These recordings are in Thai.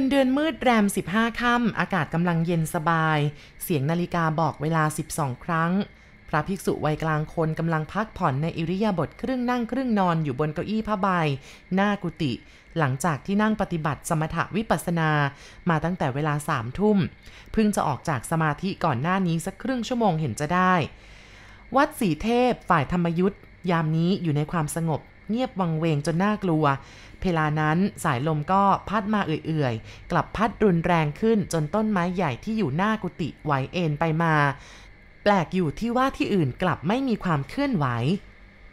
นเดือนมืดแรม 15 ค่ำอากาศกำลังเย็นสบาย เสียงนาฬิกาบอกเวลา 12 ครั้ง พระภิกษุวัยกลางคนกำลังพักผ่อนในอิริยาบถครึ่งนั่งครึ่งนอนอยู่บนเก้าอี้ผ้าใบ หน้ากุฏิหลังจากที่นั่งปฏิบัติสมถะวิปัสสนา มาตั้งแต่เวลาสามทุ่มเพิ่งจะออกจากสมาธิก่อนหน้านี้สักครึ่งชั่วโมงเห็นจะได้ วัดสีเทพฝ่ายธรรมยุทธยามนี้อยู่ในความสงบ เงียบวังเวงจนน่ากลัวเพลานั้นสายลมก็พัดมาเอื่อยๆ กลับพัดรุนแรงขึ้นจนต้นไม้ใหญ่ที่อยู่หน้ากุฏิไหวเอ็นไปมา แปลกอยู่ที่ว่าที่อื่นกลับไม่มีความเคลื่อนไหว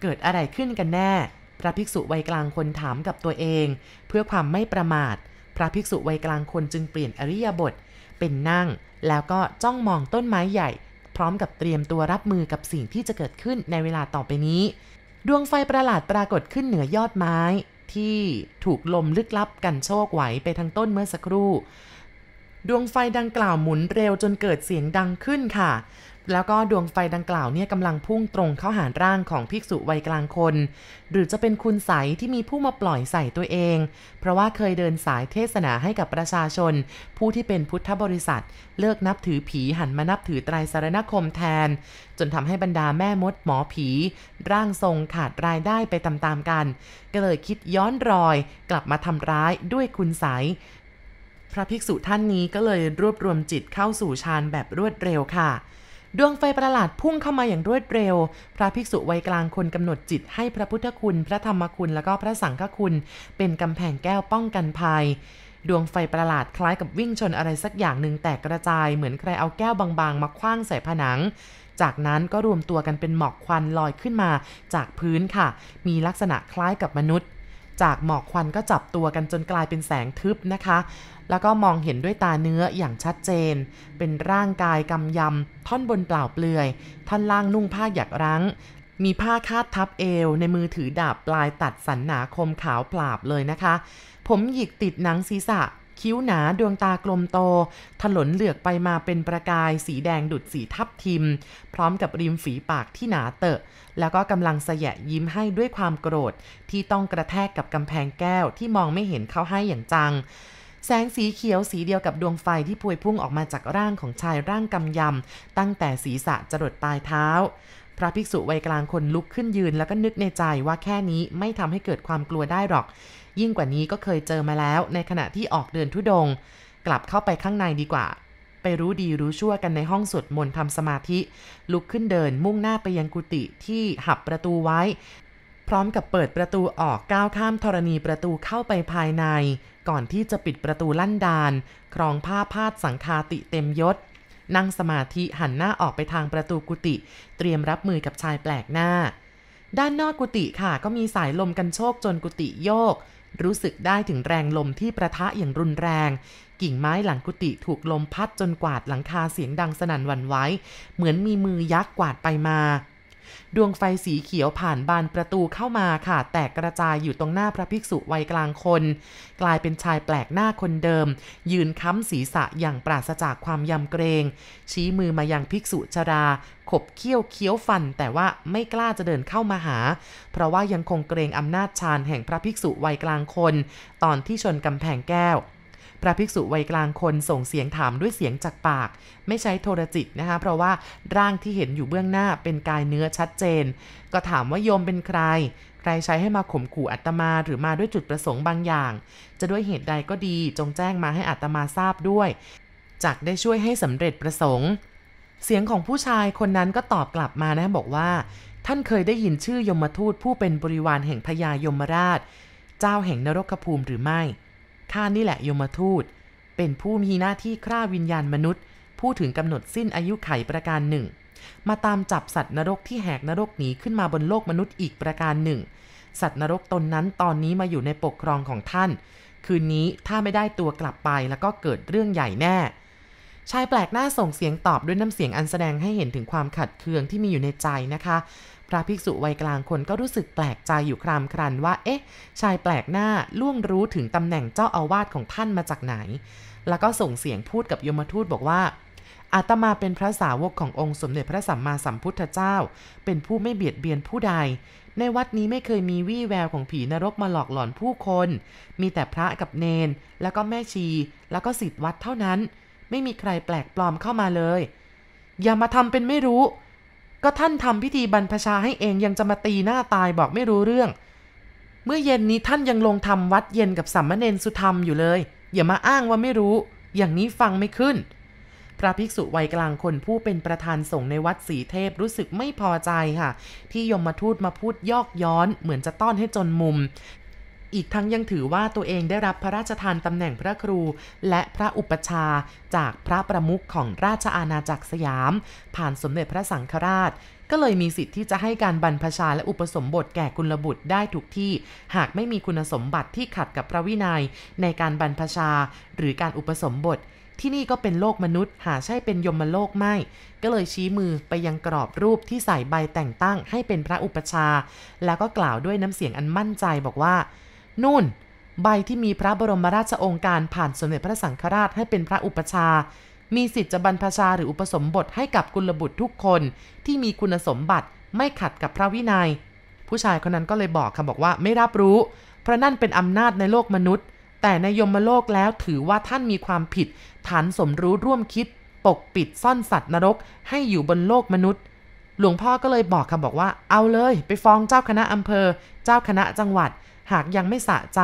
เกิดอะไรขึ้นกันแน่ พระภิกษุวัยกลางคนถามกับตัวเอง เพื่อความไม่ประมาท พระภิกษุวัยกลางคนจึงเปลี่ยนอริยบท เป็นนั่ง แล้วก็จ้องมองต้นไม้ใหญ่ พร้อมกับเตรียมตัวรับมือกับสิ่งที่จะเกิดขึ้นในเวลาต่อไปนี้ ดวงไฟประหลาดปรากฏขึ้นเหนือยอดไม้ ที่ถูกลมลึกลับกันโชกไหวไปทางต้นเมื่อสักครู่ ดวงไฟดังกล่าวหมุนเร็วจนเกิดเสียงดังขึ้นค่ะ แล้วก็ดวงไฟดังกล่าวเนี่ยกำลังพุ่งตรงเข้าหาร่างของภิกษุวัยกลางคน หรือจะเป็นคุณใสยที่มีผู้มาปล่อยใส่ตัวเอง เพราะว่าเคยเดินสายเทศนาให้กับประชาชน ผู้ที่เป็นพุทธบริษัท เลิกนับถือผีหันมานับถือไตรสารณคมแทน จนทำให้บรรดาแม่มดหมอผี ร่างทรงขาดรายได้ไปตามๆกัน ก็เลยคิดย้อนรอย กลับมาทำร้ายด้วยคุณใสยพระภิกษุท่านนี้ก็เลยรวบรวมจิตเข้าสู่ฌานแบบรวดเร็วค่ะ ดวงไฟประหลาดพุ่งเข้ามาอย่างรวดเร็ว พระภิกษุวัยกลางคนกำหนดจิตให้พระพุทธคุณ พระธรรมคุณ แล้วก็พระสังฆคุณ เป็นกำแพงแก้วป้องกันภัย ดวงไฟประหลาดคล้ายกับวิ่งชนอะไรสักอย่างหนึ่งแตกกระจาย เหมือนใครเอาแก้วบางๆ มาคว้างใส่ผนัง จากนั้นก็รวมตัวกันเป็นหมอกควันลอยขึ้นมาจากพื้นค่ะ มีลักษณะคล้ายกับมนุษย์ จากหมอกควันก็จับตัวกันจนกลายเป็นแสงทึบนะคะ แล้วก็มองเห็นด้วยตาเนื้ออย่างชัดเจน เป็นร่างกายกำยำ ท่อนบนเปล่าเปลือย ท่อนล่างนุ่งผ้าหยักรั้ง มีผ้าคาดทับเอว ในมือถือดาบปลายตัดสันหนาคมขาวปราบเลยนะคะ ผมหยิกติดหนังศีรษะ คิ้วหนาดวงตากลมโต ถลนเหลือกไปมาเป็นประกายสีแดงดุดสีทับทิม พร้อมกับริมฝีปากที่หนาเตอะ แล้วก็กำลังแสยะยิ้มให้ด้วยความโกรธ ที่ต้องกระแทกกับกำแพงแก้วที่มองไม่เห็นเขาให้อย่างจังแสงสีเขียวสีเดียวกับดวงไฟที่พวยพุ่งออกมาจากร่างของชายร่างกำยำ ตั้งแต่ศีรษะจรดปลายเท้า พระภิกษุวัยกลางคนลุกขึ้นยืนแล้วก็นึกในใจว่าแค่นี้ไม่ทำให้เกิดความกลัวได้หรอก ยิ่งกว่านี้ก็เคยเจอมาแล้วในขณะที่ออกเดินทุดง กลับเข้าไปข้างในดีกว่า ไปรู้ดีรู้ชั่วกันในห้องสวดมนต์ทำสมาธิ ลุกขึ้นเดินมุ่งหน้าไปยังกุฏิที่หับประตูไว้ พร้อมกับเปิดประตูออกก้าวข้ามธรณีประตูเข้าไปภายใน ก่อนที่จะปิดประตูลั่นดาน ครองผ้าพาดสังคาติเต็มยศนั่งสมาธิหันหน้าออกไปทางประตูกุฏิเตรียมรับมือกับชายแปลกหน้า ด้านนอกกุฏิค่ะก็มีสายลมกันโชกจนกุฏิโยก รู้สึกได้ถึงแรงลมที่ประทะอย่างรุนแรง กิ่งไม้หลังกุฏิถูกลมพัดจนกวาดหลังคาเสียงดังสนั่นหวั่นไหวเหมือนมีมือยักษ์กวาดไปมา ดวงไฟสีเขียวผ่านบานประตูเข้ามาค่ะ แตกกระจายอยู่ตรงหน้าพระภิกษุวัยกลางคน กลายเป็นชายแปลกหน้าคนเดิม ยืนค้ำศีรษะอย่างปราศจากความยำเกรง ชี้มือมายังภิกษุชรา ขบเคี้ยวเคี้ยวฟัน แต่ว่าไม่กล้าจะเดินเข้ามาหา เพราะว่ายังคงเกรงอำนาจฌานแห่งพระภิกษุวัยกลางคน ตอนที่ชนกำแพงแก้ว พระภิกษุวัยกลางคนส่งเสียงถามด้วยเสียงจากปาก ไม่ใช้โทรจิตนะคะ เพราะว่าร่างที่เห็นอยู่เบื้องหน้าเป็นกายเนื้อชัดเจน ก็ถามว่าโยมเป็นใคร ใครใช้ให้มาข่มขู่อัตมาหรือมาด้วยจุดประสงค์บางอย่าง จะด้วยเหตุใดก็ดีจงแจ้งมาให้อัตมาทราบด้วยจักได้ช่วยให้สำเร็จประสงค์ เสียงของผู้ชายคนนั้นก็ตอบกลับมานะบอกว่า ท่านเคยได้ยินชื่อยมทูตผู้เป็นบริวารแห่งพญายมราช เจ้าแห่งนรกภูมิหรือไม่ ข้านี่แหละยมทูต เป็นผู้มีหน้าที่ฆ่าวิญญาณมนุษย์ ผู้ถึงกำหนดสิ้นอายุไขประการหนึ่ง มาตามจับสัตว์นรกที่แหกนรกหนีขึ้นมาบนโลกมนุษย์อีกประการหนึ่ง สัตว์นรกตนนั้นตอนนี้มาอยู่ในปกครองของท่าน คืนนี้ถ้าไม่ได้ตัวกลับไปแล้วก็เกิดเรื่องใหญ่แน่ชายแปลกหน้าส่งเสียงตอบด้วยน้ำเสียงอันแสดงให้เห็นถึงความขัดเคืองที่มีอยู่ในใจนะคะ พระภิกษุวัยกลางคนก็รู้สึกแปลกใจอยู่ครามครันว่า เอ๊ะ ชายแปลกหน้าล่วงรู้ถึงตำแหน่งเจ้าอาวาสของท่านมาจากไหน แล้วก็ส่งเสียงพูดกับยมทูตบอกว่าอาตมาเป็นพระสาวกขององค์สมเด็จพระสัมมาสัมพุทธเจ้า เป็นผู้ไม่เบียดเบียนผู้ใด ในวัดนี้ไม่เคยมีวี่แววของผีนรกมาหลอกหลอนผู้คน มีแต่พระกับเนน แล้วก็แม่ชี แล้วก็สิทธิ์วัดเท่านั้น ไม่มีใครแปลกปลอมเข้ามาเลย อย่ามาทำเป็นไม่รู้ ก็ท่านทำพิธีบรรพชาให้เองยังจะมาตีหน้าตายบอกไม่รู้เรื่อง เมื่อเย็นนี้ท่านยังลงทำวัดเย็นกับสัมมเนนสุธรรมอยู่เลย อย่ามาอ้างว่าไม่รู้ อย่างนี้ฟังไม่ขึ้น พระภิกษุวัยกลางคนผู้เป็นประธานสงฆ์ในวัดสีเทพรู้สึกไม่พอใจค่ะ ที่ยมมาทูตมาพูดยอกย้อนเหมือนจะต้อนให้จนมุม อีกทั้งยังถือว่าตัวเองได้รับพระราชทานตำแหน่งพระครู และพระอุปชาจากพระประมุขของราชอาณาจักรสยาม ผ่านสมเด็จพระสังฆราช ก็เลยมีสิทธิ์ที่จะให้การบรรพชาและอุปสมบทแก่กุลบุตรได้ทุกที่ หากไม่มีคุณสมบัติที่ขัดกับพระวินัย ในการบรรพชาหรือการอุปสมบท ที่นี่ก็เป็นโลกมนุษย์ หาใช่เป็นยมโลกไม่ ก็เลยชี้มือไปยังกรอบรูปที่ใส่ใบแต่งตั้งให้เป็นพระอุปชา แล้วก็กล่าวด้วยน้ำเสียงอันมั่นใจบอกว่า นู่น ใบที่มีพระบรมราชโองการผ่านสมเด็จพระสังฆราชให้เป็นพระอุปชา มีสิทธิ์จะบรรพชาหรืออุปสมบทให้กับกุลบุตรทุกคนที่มีคุณสมบัติไม่ขัดกับพระวินัย ผู้ชายคนนั้นก็เลยบอกค่ะบอกว่าไม่รับรู้ เพราะนั่นเป็นอำนาจในโลกมนุษย์ แต่ในยมโลกแล้วถือว่าท่านมีความผิด ฐานสมรู้ร่วมคิด ปกปิดซ่อนสัตว์นรก ให้อยู่บนโลกมนุษย์หลวงพ่อก็เลยบอกค่ะบอกว่า เอาเลย ไปฟ้องเจ้าคณะอำเภอ เจ้าคณะจังหวัด หากยังไม่สะใจ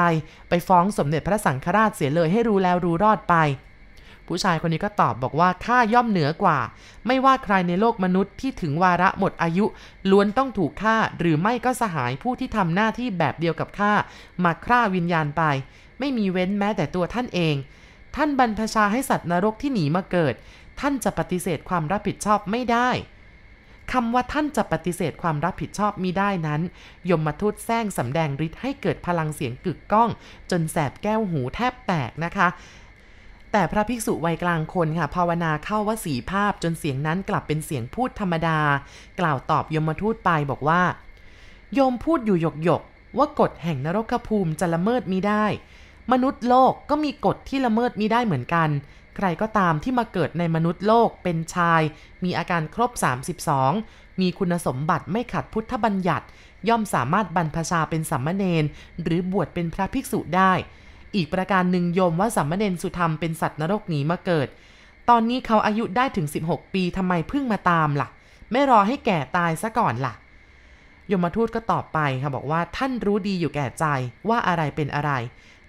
ไปฟ้องสมเด็จพระสังฆราชเสียเลยให้รู้แล้วรู้รอดไป ผู้ชายคนนี้ก็ตอบบอกว่าข้าย่อมเหนือกว่า ไม่ว่าใครในโลกมนุษย์ที่ถึงวาระหมดอายุ ล้วนต้องถูกฆ่าหรือไม่ก็สหายผู้ที่ทำหน้าที่แบบเดียวกับข้ามาฆ่าวิญญาณไป ไม่มีเว้นแม้แต่ตัวท่านเอง ท่านบรรพชาให้สัตว์นรกที่หนีมาเกิด ท่านจะปฏิเสธความรับผิดชอบไม่ได้ คำว่าท่านจะปฏิเสธความรับผิดชอบมิได้นั้น ยมมาทูตแซงสำแดงฤทธิ์ให้เกิดพลังเสียงกึกก้อง จนแสบแก้วหูแทบแตกนะคะแต่พระภิกษุวัยกลางคนค่ะภาวนาเข้าว่าสีภาพจนเสียงนั้นกลับเป็นเสียงพูดธรรมดา กล่าวตอบยมมาทูตไปบอกว่า โยมพูดอยู่หยกหยกๆว่ากฎแห่งนรกภูมิจะละเมิดมิได้ มนุษย์โลกก็มีกฎที่ละเมิดมิได้เหมือนกัน ใครก็ตามที่มาเกิดในมนุษย์โลกเป็นชาย มีอาการครบ 32 มีคุณสมบัติไม่ขัดพุทธบัญญัติ ย่อมสามารถบรรพชาเป็นสัมมเนนหรือบวชเป็นพระภิกษุได้ อีกประการหนึ่งโยมว่าสัมมเนนสุธรรมเป็นสัตว์นรกหนีมาเกิด ตอนนี้เขาอายุได้ถึง 16 ปีทำไมเพิ่งมาตามล่ะ ไม่รอให้แก่ตายซะก่อนล่ะยมทูตก็ตอบไปค่ะบอกว่าท่านรู้ดีอยู่แก่ใจว่าอะไรเป็นอะไร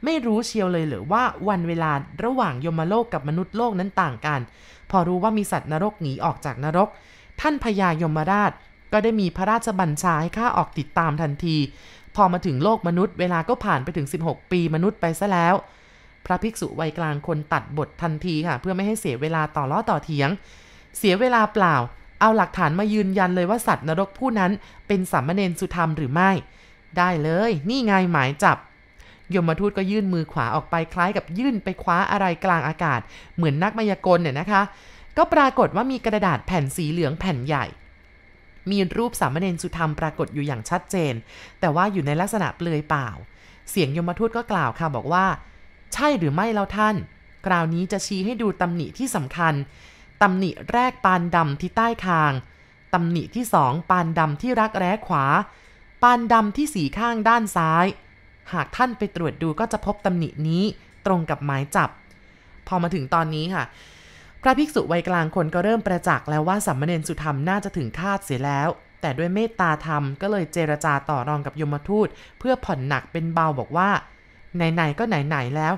ไม่รู้เชียวเลยหรือว่าวันเวลาระหว่างยมโลกกับมนุษย์โลกนั้นต่างกัน พอรู้ว่ามีสัตว์นรกหนีออกจากนรก ท่านพญายมราช ก็ได้มีพระราชบัญชาให้ข้าออกติดตามทันที พอมาถึงโลกมนุษย์เวลาก็ผ่านไปถึง 16 ปีมนุษย์ไปซะแล้ว พระภิกษุวัยกลางคนตัดบททันทีค่ะ เพื่อไม่ให้เสียเวลาต่อล้อต่อเถียง เสียเวลาเปล่า เอาหลักฐานมายืนยันเลยว่าสัตว์นรกผู้นั้นเป็นสามเณรสุธรรมหรือไม่ ได้เลย นี่ไงหมายจับ ยมทูตก็ยื่นมือขวาออกไปคล้ายกับยื่นไปคว้าอะไรกลางอากาศ เหมือนนักมายากลเนี่ยนะคะ ก็ปรากฏว่ามีกระดาษแผ่นสีเหลืองแผ่นใหญ่ มีรูปสามเณรสุธรรมปรากฏอยู่อย่างชัดเจน แต่ว่าอยู่ในลักษณะเปลือยเปล่า เสียงยมทูตก็กล่าวค่ะบอกว่า ใช่หรือไม่แล้วท่าน คราวนี้จะชี้ให้ดูตำหนิที่สำคัญตำหนิแรกปานดำที่ใต้คางตำหนิที่สองปานดำที่รักแร้ขวา ปานดำที่สีข้างด้านซ้าย หากท่านไปตรวจดูก็จะพบตำหนินี้ตรงกับหมายจับ พอมาถึงตอนนี้ค่ะ พระภิกษุวัยกลางคนก็เริ่มประจักษ์แล้วว่าสัมมเนรสุธรรมน่าจะถึงคาดเสียแล้ว แต่ด้วยเมตตาธรรมก็เลยเจรจาต่อรองกับยมทูต เพื่อผ่อนหนักเป็นเบาบอกว่า ไหนๆก็ไหนๆแล้ว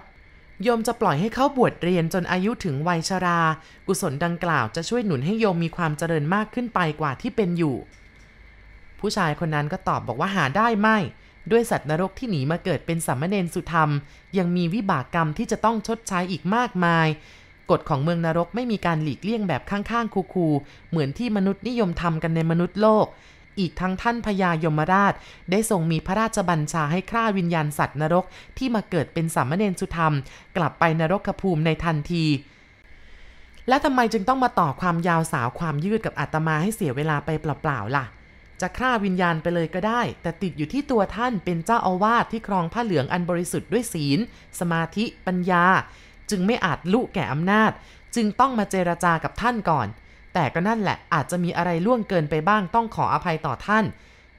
โยมจะปล่อยให้เขาบวชเรียนจนอายุถึงวัยชรา กุศลดังกล่าวจะช่วยหนุนให้โยมมีความเจริญมากขึ้นไปกว่าที่เป็นอยู่ ผู้ชายคนนั้นก็ตอบบอกว่าหาได้ไม่ ด้วยสัตว์นรกที่หนีมาเกิดเป็นสัมมเนรสุธรรม ยังมีวิบากกรรมที่จะต้องชดใช้อีกมากมาย กฎของเมืองนรกไม่มีการหลีกเลี่ยงแบบข้างๆคูๆเหมือนที่มนุษย์นิยมทำกันในมนุษย์โลก อีกทั้งท่านพญายมราช ได้ทรงมีพระราชบัญชาให้ฆ่าวิญญาณสัตว์นรกที่มาเกิดเป็นสามมเณรสุธรรม กลับไปนรกภูมิในทันทีและทำไมจึงต้องมาต่อความยาวสาวความยืดกับอาตมาให้เสียเวลาไปเปล่าๆล่ะ จะฆ่าวิญญาณไปเลยก็ได้ แต่ติดอยู่ที่ตัวท่านเป็นเจ้าอาวาสที่ครองผ้าเหลืองอันบริสุทธิ์ด้วยศีล สมาธิปัญญา จึงไม่อาจลุแก่อำนาจ จึงต้องมาเจรจากับท่านก่อน แต่ก็นั่นแหละอาจจะมีอะไรล่วงเกินไปบ้างต้องขออภัยต่อท่าน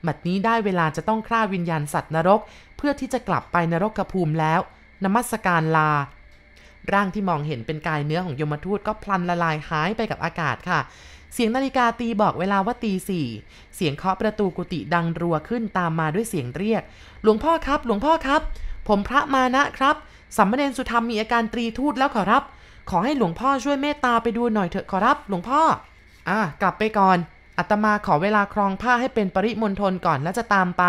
บัดนี้ได้เวลาจะต้องฆ่าวิญญาณสัตว์นรก เพื่อที่จะกลับไปนรกกภูมิแล้ว นมัสการลา ร่างที่มองเห็นเป็นกายเนื้อของยมทูตก็พลันละลายหายไปกับอากาศค่ะ เสียงนาฬิกาตีบอกเวลาว่าตีสี่เสียงเคาะประตูกุฏิดังรัวขึ้นตามมาด้วยเสียงเรียก หลวงพ่อครับ หลวงพ่อครับ ผมพระมานะครับสัมมเนนสุธรรมมีอาการตรีทูตแล้วขอรับ ขอให้หลวงพ่อช่วยเมตตาไปดูหน่อยเถอะขอรับ หลวงพ่อ อะกลับไปก่อนอาตมาขอเวลาครองผ้าให้เป็นปริมณฑลก่อนแล้วจะตามไป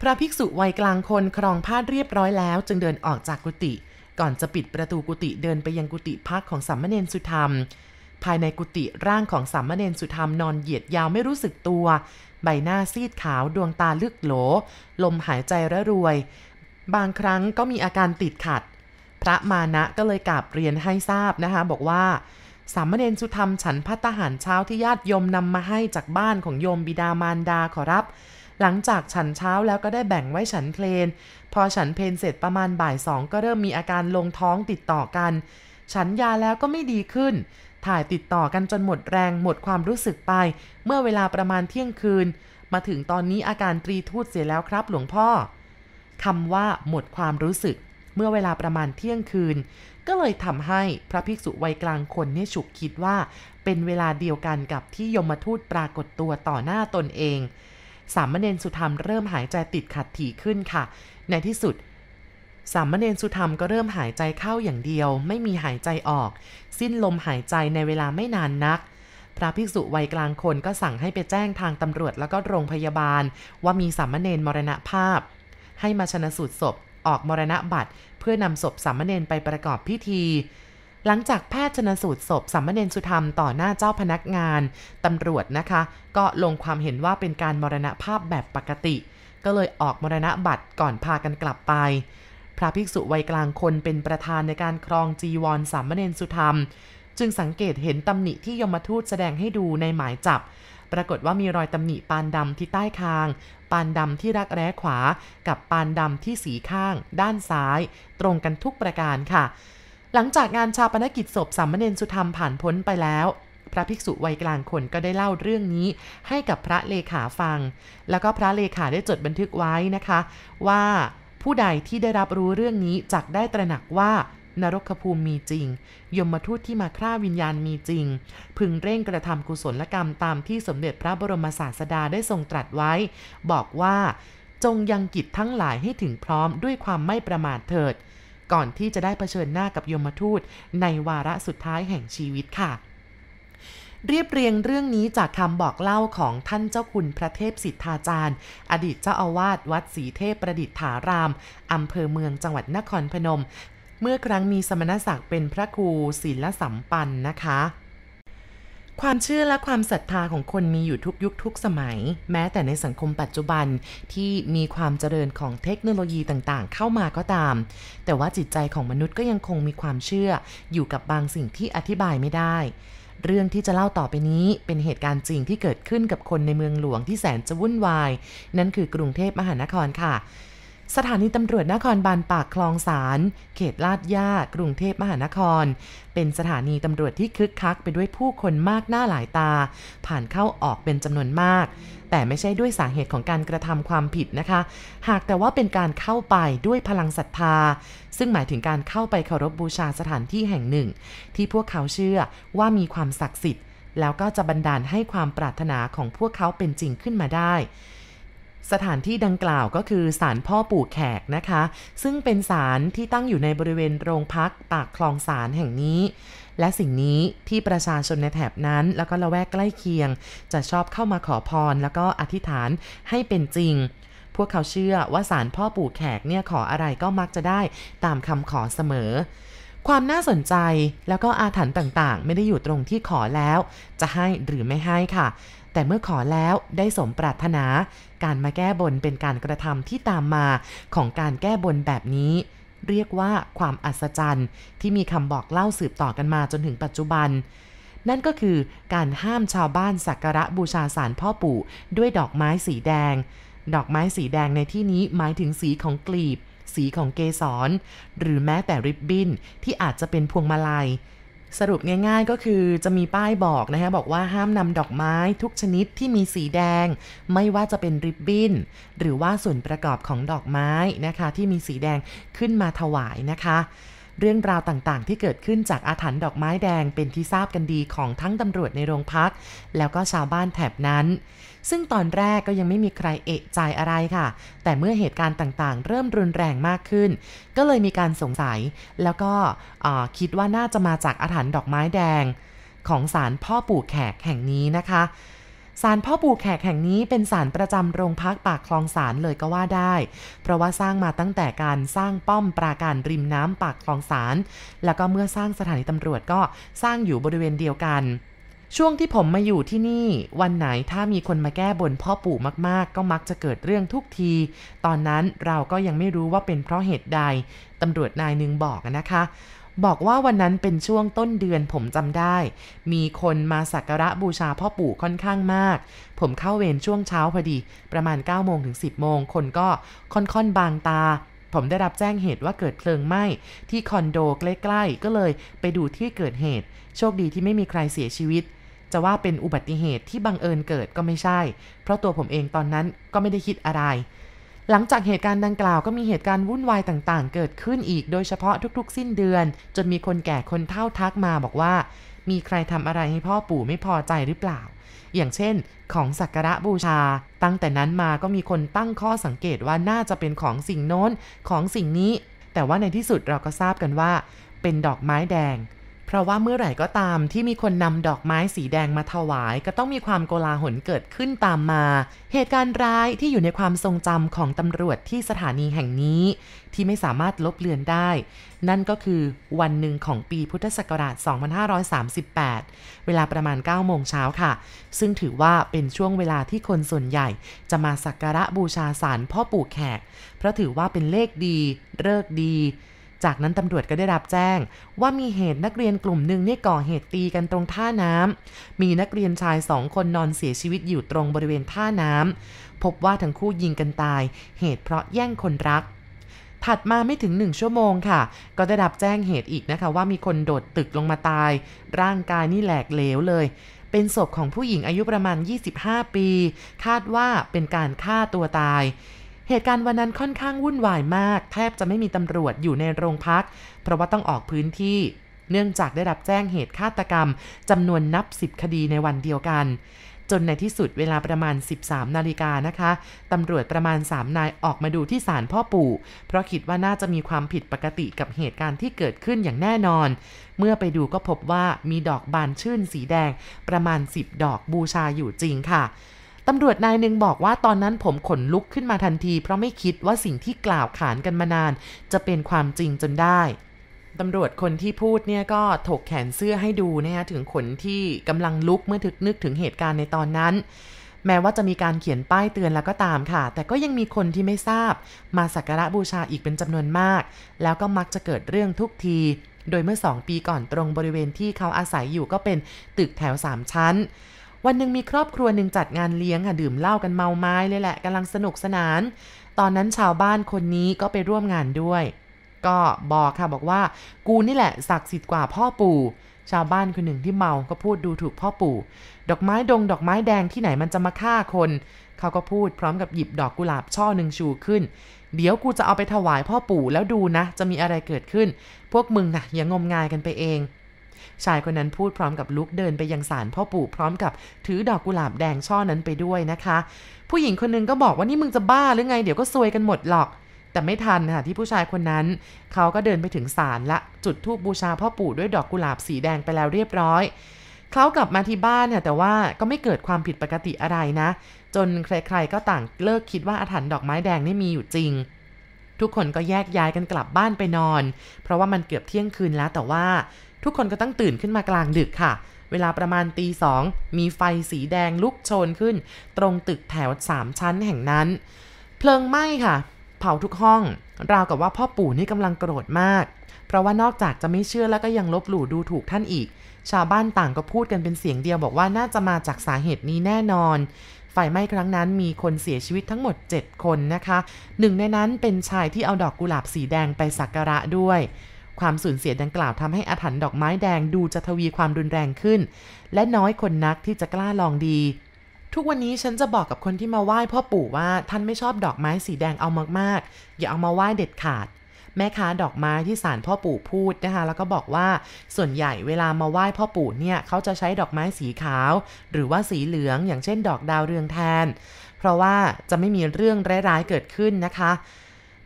พระภิกษุวัยกลางคนครองผ้าเรียบร้อยแล้ว จึงเดินออกจากกุฏิก่อนจะปิดประตูกุฏิเดินไปยังกุฏิพักของสัมมเนนสุธรรม ภายในกุฏิร่างของสัมเนนสุธรรมนอนเหยียดยาวไม่รู้สึกตัว ใบหน้าซีดขาวดวงตาลึกโหล ลมหายใจระรวย บางครั้งก็มีอาการติดขัด พระมานะก็เลยกราบเรียนให้ทราบนะคะ บอกว่าสามเณรสุธรรมฉันพัตหารเช้าที่ญาติโยมนำมาให้จากบ้านของโยมบิดามารดาขอรับ หลังจากฉันเช้าแล้วก็ได้แบ่งไว้ฉันเพลน พอฉันเพลนเสร็จประมาณบ่ายสองก็เริ่มมีอาการลงท้องติดต่อกัน ฉันยาแล้วก็ไม่ดีขึ้น ถ่ายติดต่อกันจนหมดแรงหมดความรู้สึกไป เมื่อเวลาประมาณเที่ยงคืน มาถึงตอนนี้อาการตรีทูตเสียแล้วครับ หลวงพ่อคำว่าหมดความรู้สึก เมื่อเวลาประมาณเที่ยงคืน ก็เลยทำให้พระภิกษุวัยกลางคนเนี่ยฉุกคิดว่า เป็นเวลาเดียวกันกับที่ยมทูตปรากฏตัวต่อหน้าตนเอง สามเณรสุธรรมเริ่มหายใจติดขัดถี่ขึ้นค่ะ ในที่สุด สามเณรสุธรรมก็เริ่มหายใจเข้าอย่างเดียว ไม่มีหายใจออก สิ้นลมหายใจในเวลาไม่นานนัก พระภิกษุวัยกลางคนก็สั่งให้ไปแจ้งทางตำรวจแล้วก็โรงพยาบาล ว่ามีสามเณรมรณภาพ ให้มาชนะสูตรศพ ออกมรณบัตร เพื่อนำศพสามเณรไปประกอบพิธีหลังจากแพทย์ชนสูตรศพสามเณรสุธรรมต่อหน้าเจ้าพนักงานตำรวจนะคะ ก็ลงความเห็นว่าเป็นการมรณภาพแบบปกติ ก็เลยออกมรณบัตรก่อนพากันกลับไป พระภิกษุวัยกลางคนเป็นประธานในการครองจีวรสามเณรสุธรรม จึงสังเกตเห็นตำหนิที่ยมทูตแสดงให้ดูในหมายจับ ปรากฏว่ามีรอยตำหนิปานดำที่ใต้คาง ปานดำที่รักแร้ขวา กับปานดำที่สีข้าง ด้านซ้าย ตรงกันทุกประการค่ะ หลังจากงานชาปนกิจศพสามเณรสุธรรมผ่านพ้นไปแล้วพระภิกษุวัยกลางคนก็ได้เล่าเรื่องนี้ให้กับพระเลขาฟัง แล้วก็พระเลขาได้จดบันทึกไว้นะคะ ว่า ผู้ใดที่ได้รับรู้เรื่องนี้จักได้ตระหนักว่านรกภูมิมีจริง ยมทูตที่มาฆ่าวิญญาณมีจริง พึงเร่งกระทำกุศลกรรมตามที่สมเด็จพระบรมศาสดาได้ทรงตรัสไว้ บอกว่า จงยังกิจทั้งหลายให้ถึงพร้อมด้วยความไม่ประมาทเถิด ก่อนที่จะได้เผชิญหน้ากับยมทูตในวาระสุดท้ายแห่งชีวิตค่ะ เรียบเรียงเรื่องนี้จากคำบอกเล่าของท่านเจ้าคุณพระเทพสิทธาจารย์ อดีตเจ้าอาวาสวัดศรีเทพประดิษฐารามอำเภอเมืองจังหวัดนครพนม เมื่อครั้งมีสมณศักดิ์เป็นพระครูศีลสัมปันนะคะความเชื่อและความศรัทธาของคนมีอยู่ทุกยุคทุกสมัย แม้แต่ในสังคมปัจจุบันที่มีความเจริญของเทคโนโลยีต่างๆ เข้ามาก็ตาม แต่ว่าจิตใจของมนุษย์ก็ยังคงมีความเชื่ออยู่กับบางสิ่งที่อธิบายไม่ได้ เรื่องที่จะเล่าต่อไปนี้เป็นเหตุการณ์จริงที่เกิดขึ้นกับคนในเมืองหลวงที่แสนจะวุ่นวาย นั่นคือกรุงเทพมหานครค่ะ สถานีตำรวจนครบาลปากคลองสาร เขตลาดย่ากรุงเทพมหานคร เป็นสถานีตำรวจที่คึกคักไปด้วยผู้คนมากหน้าหลายตา ผ่านเข้าออกเป็นจำนวนมาก แต่ไม่ใช่ด้วยสาเหตุของการกระทำความผิดนะคะ หากแต่ว่าเป็นการเข้าไปด้วยพลังศรัทธา ซึ่งหมายถึงการเข้าไปเคารพบบูชาสถานที่แห่งหนึ่ง ที่พวกเขาเชื่อว่ามีความศักดิ์สิทธิ์แล้วก็จะบันดาลให้ความปรารถนาของพวกเขาเป็นจริงขึ้นมาได้ สถานที่ดังกล่าวก็คือศาลพ่อปู่แขกนะคะ ซึ่งเป็นศาลที่ตั้งอยู่ในบริเวณโรงพักปากคลองศาลแห่งนี้ และสิ่งนี้ที่ประชาชนในแถบนั้น แล้วก็ละแวกใกล้เคียง จะชอบเข้ามาขอพร แล้วก็อธิษฐานให้เป็นจริง พวกเขาเชื่อว่าศาลพ่อปู่แขกเนี่ยขออะไรก็มักจะได้ตามคำขอเสมอ ความน่าสนใจแล้วก็อาถรรพ์ต่างๆ ไม่ได้อยู่ตรงที่ขอแล้ว จะให้หรือไม่ให้ค่ะ แต่เมื่อขอแล้วได้สมปรารถนา การมาแก้บนเป็นการกระทำที่ตามมาของการแก้บนแบบนี้ เรียกว่าความอัศจรรย์ ที่มีคำบอกเล่าสืบต่อกันมาจนถึงปัจจุบัน นั่นก็คือการห้ามชาวบ้านสักการะบูชาสารพ่อปู่ด้วยดอกไม้สีแดง ดอกไม้สีแดงในที่นี้หมายถึงสีของกลีบ สีของเกสร หรือแม้แต่ริบบิ้นที่อาจจะเป็นพวงมาลัย สรุปง่ายๆก็คือจะมีป้ายบอกนะฮะบอกว่าห้ามนำดอกไม้ทุกชนิดที่มีสีแดง ไม่ว่าจะเป็นริบบิ้น หรือว่าส่วนประกอบของดอกไม้นะคะ ที่มีสีแดงขึ้นมาถวายนะคะ เรื่องราวต่างๆ ที่เกิดขึ้นจากอาถรรพ์ดอกไม้แดงเป็นที่ทราบกันดีของทั้งตำรวจในโรงพัก แล้วก็ชาวบ้านแถบนั้น ซึ่งตอนแรกก็ยังไม่มีใครเอะใจอะไรค่ะ แต่เมื่อเหตุการณ์ต่างๆ เริ่มรุนแรงมากขึ้น ก็เลยมีการสงสัย แล้วก็คิดว่าน่าจะมาจากอาถรรพ์ดอกไม้แดง ของศาลพ่อปู่แขกแห่งนี้นะคะ ศาลพ่อปู่แขกแห่งนี้เป็นศาลประจำโรงพักปากคลองสารเลยก็ว่าได้ เพราะว่าสร้างมาตั้งแต่การสร้างป้อมปราการริมน้ำปากคลองสาร แล้วก็เมื่อสร้างสถานีตำรวจก็สร้างอยู่บริเวณเดียวกัน ช่วงที่ผมมาอยู่ที่นี่ วันไหนถ้ามีคนมาแก้บนพ่อปู่มากๆ ก็มักจะเกิดเรื่องทุกที ตอนนั้นเราก็ยังไม่รู้ว่าเป็นเพราะเหตุใดตำรวจนายหนึ่งบอกนะคะ บอกว่าวันนั้นเป็นช่วงต้นเดือนผมจำได้ มีคนมาสักการะบูชาพ่อปู่ค่อนข้างมาก ผมเข้าเวรช่วงเช้าพอดี ประมาณ9โมงถึง 10 โมง คนก็ค่อนๆบางตา ผมได้รับแจ้งเหตุว่าเกิดเพลิงไหม้ที่คอนโดใกล้ๆ ก็เลยไปดูที่เกิดเหตุ โชคดีที่ไม่มีใครเสียชีวิต จะว่าเป็นอุบัติเหตุที่บังเอิญเกิดก็ไม่ใช่ เพราะตัวผมเองตอนนั้นก็ไม่ได้คิดอะไร หลังจากเหตุการณ์ดังกล่าวก็มีเหตุการณ์วุ่นวายต่างๆ เกิดขึ้นอีกโดยเฉพาะทุกๆ สิ้นเดือน จนมีคนแก่คนเฒ่าทักมาบอกว่า มีใครทำอะไรให้พ่อปู่ไม่พอใจหรือเปล่า อย่างเช่น ของสักการะบูชา ตั้งแต่นั้นมาก็มีคนตั้งข้อสังเกตว่าน่าจะเป็นของสิ่งโน้นของสิ่งนี้ แต่ว่าในที่สุดเราก็ทราบกันว่า เป็นดอกไม้แดง เพราะว่าเมื่อไหร่ก็ตามที่มีคนนำดอกไม้สีแดงมาถวาย ก็ต้องมีความโกลาหลเกิดขึ้นตามมา เหตุการณ์ร้ายที่อยู่ในความทรงจำของตำรวจที่สถานีแห่งนี้ ที่ไม่สามารถลบเลือนได้ นั่นก็คือวันหนึ่งของปีพุทธศักราช 2538 เวลาประมาณ 9 โมงเช้าค่ะ ซึ่งถือว่าเป็นช่วงเวลาที่คนส่วนใหญ่ จะมาสักการะบูชาสารพ่อปู่แขก เพราะถือว่าเป็นเลขดีเลิกดี จากนั้นตำรวจก็ได้รับแจ้ง ว่ามีเหตุนักเรียนกลุ่มหนึ่งนี่ก่อเหตุตีกันตรงท่าน้ำมีนักเรียนชายสองคนนอนเสียชีวิตอยู่ตรงบริเวณท่าน้ำพบว่าทั้งคู่ยิงกันตาย เหตุเพราะแย่งคนรักถัดมาไม่ถึงหนึ่งชั่วโมงค่ะ ก็ได้รับแจ้งเหตุอีกนะคะ ว่ามีคนโดดตึกลงมาตาย ร่างกายนี่แหลกเหลวเลย เป็นศพของผู้หญิงอายุประมาณ 25 ปี คาดว่าเป็นการฆ่าตัวตาย เหตุการณ์วันนั้นค่อนข้างวุ่นวายมาก แทบจะไม่มีตำรวจอยู่ในโรงพัก เพราะว่าต้องออกพื้นที่ เนื่องจากได้รับแจ้งเหตุฆาตกรรมจำนวนนับ10คดีในวันเดียวกัน จนในที่สุดเวลาประมาณ 13 นาฬิกานะคะตำรวจประมาณ 3 นายออกมาดูที่ศาลพ่อปู่ เพราะคิดว่าน่าจะมีความผิดปกติกับเหตุการณ์ที่เกิดขึ้นอย่างแน่นอน เมื่อไปดูก็พบว่ามีดอกบานชื่นสีแดงประมาณ 10 ดอกบูชาอยู่จริงค่ะ ตำรวจนายหนึ่งบอกว่าตอนนั้นผมขนลุกขึ้นมาทันที เพราะไม่คิดว่าสิ่งที่กล่าวขานกันมานาน จะเป็นความจริงจนได้ตำรวจคนที่พูดเนี่ยก็ถกแขนเสื้อให้ดูนะคะถึงขนที่กำลังลุกเมื่อถึกนึกถึงเหตุการณ์ในตอนนั้น แม้ว่าจะมีการเขียนป้ายเตือนแล้วก็ตามค่ะ แต่ก็ยังมีคนที่ไม่ทราบ มาสักการะบูชาอีกเป็นจำนวนมาก แล้วก็มักจะเกิดเรื่องทุกที โดยเมื่อสองปีก่อนตรงบริเวณที่เขาอาศัยอยู่ก็เป็นตึกแถวสามชั้น วันหนึ่งมีครอบครัวหนึ่งจัดงานเลี้ยงค่ะดื่มเหล้ากันเมาไม้เลยแหละกำลังสนุกสนาน ตอนนั้นชาวบ้านคนนี้ก็ไปร่วมงานด้วย ก็บอกค่ะบอกว่ากูนี่แหละศักดิ์สิทธิ์กว่าพ่อปู่ ชาวบ้านคนหนึ่งที่เมาก็พูดดูถูกพ่อปู่ ดอกไม้ดง ดอกไม้แดงที่ไหนมันจะมาฆ่าคนเขาก็พูดพร้อมกับหยิบดอกกุหลาบช่อหนึ่งชูขึ้น เดี๋ยวกูจะเอาไปถวายพ่อปู่แล้วดูนะ จะมีอะไรเกิดขึ้น พวกมึงนะอย่างมงายกันไปเอง ชายคนนั้นพูดพร้อมกับลุกเดินไปยังศาลพ่อปู่พร้อมกับถือดอกกุหลาบแดงช่อนั้นไปด้วยนะคะ ผู้หญิงคนนึงก็บอกว่านี่มึงจะบ้าหรือไงเดี๋ยวก็ซวยกันหมดหรอก แต่ไม่ทันค่ะที่ผู้ชายคนนั้น เขาก็เดินไปถึงศาลละจุดธูปบูชาพ่อปู่ด้วยดอกกุหลาบสีแดงไปแล้วเรียบร้อยเขากลับมาที่บ้านเนี่ยแต่ว่าก็ไม่เกิดความผิดปกติอะไรนะ จนใครๆก็ต่างเลิกคิดว่าอาถรรพ์ดอกไม้แดงนี่มีอยู่จริง ทุกคนก็แยกย้ายกันกลับบ้านไปนอน เพราะว่ามันเกือบเที่ยงคืนแล้วแต่ว่า ทุกคนก็ต้องตื่นขึ้นมากลางดึกค่ะ เวลาประมาณตีสองมีไฟสีแดงลุกโชนขึ้น ตรงตึกแถวสามชั้นแห่งนั้น เพลิงไหม้ค่ะ เผาทุกห้อง ราวกับว่าพ่อปู่นี่กำลังโกรธมาก เพราะว่านอกจากจะไม่เชื่อแล้วก็ยังลบหลู่ดูถูกท่านอีก ชาวบ้านต่างก็พูดกันเป็นเสียงเดียวบอกว่าน่าจะมาจากสาเหตุนี้แน่นอนไฟไหม้ครั้งนั้นมีคนเสียชีวิตทั้งหมด 7 คนนะคะ หนึ่งในนั้นเป็นชายที่เอาดอกกุหลาบสีแดงไปสักการะด้วย ความสูญเสียดังกล่าวทำให้อาถรรพ์ดอกไม้แดงดูจะทวีความรุนแรงขึ้น และน้อยคนนักที่จะกล้าลองดี ทุกวันนี้ฉันจะบอกกับคนที่มาไหว้พ่อปู่ว่าท่านไม่ชอบดอกไม้สีแดงเอามากๆ อย่าเอามาไหว้เด็ดขาด แม่ค้าดอกไม้ที่ศาลพ่อปู่พูดนะคะ แล้วก็บอกว่าส่วนใหญ่เวลามาไหว้พ่อปู่เนี่ยเขาจะใช้ดอกไม้สีขาว หรือว่าสีเหลือง อย่างเช่น ดอกดาวเรืองแทน เพราะว่าจะไม่มีเรื่องร้ายๆเกิดขึ้นนะคะ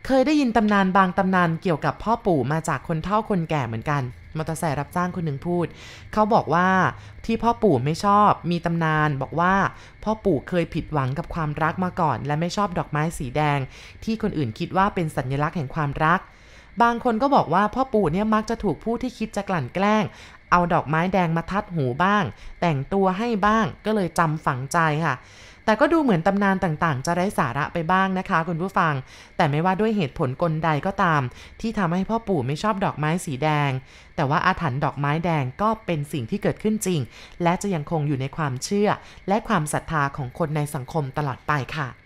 เคยได้ยินตำนานบางตำนานเกี่ยวกับพ่อปู่มาจากคนเฒ่าคนแก่เหมือนกันมอเตอร์ไซค์รับจ้างคนหนึ่งพูด เขาบอกว่าที่พ่อปู่ไม่ชอบมีตำนานบอกว่า พ่อปู่เคยผิดหวังกับความรักมาก่อน และไม่ชอบดอกไม้สีแดง ที่คนอื่นคิดว่าเป็นสัญลักษณ์แห่งความรัก บางคนก็บอกว่าพ่อปู่เนี่ยมักจะถูกผู้ที่คิดจะกลั่นแกล้ง เอาดอกไม้แดงมาทัดหูบ้าง แต่งตัวให้บ้างก็เลยจำฝังใจค่ะ แต่ก็ดูเหมือนตำนานต่างๆ จะไร้สาระไปบ้างนะคะคุณผู้ฟัง แต่ไม่ว่าด้วยเหตุผลกลใดก็ตาม ที่ทำให้พ่อปู่ไม่ชอบดอกไม้สีแดง แต่ว่าอาถรรพ์ดอกไม้แดงก็เป็นสิ่งที่เกิดขึ้นจริง และจะยังคงอยู่ในความเชื่อ และความศรัทธาของคนในสังคมตลอดไปค่ะ